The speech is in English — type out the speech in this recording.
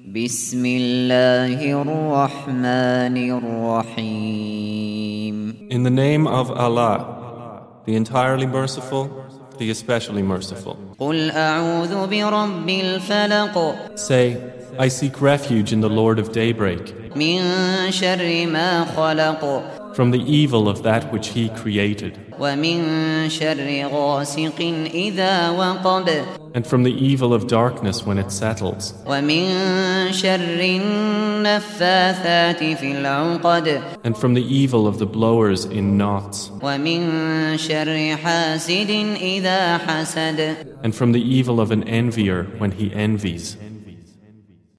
بسم الله الرحمن الرحيم In the name of Allah, the entirely merciful, the especially merciful. قل أعوذ برب الفلق Say, I seek refuge in the Lord of daybreak, من شر ما خلق from the evil of that which He created. And from the evil of darkness when it settles. And from the evil of the blowers in knots. And from the evil of an envier when he envies.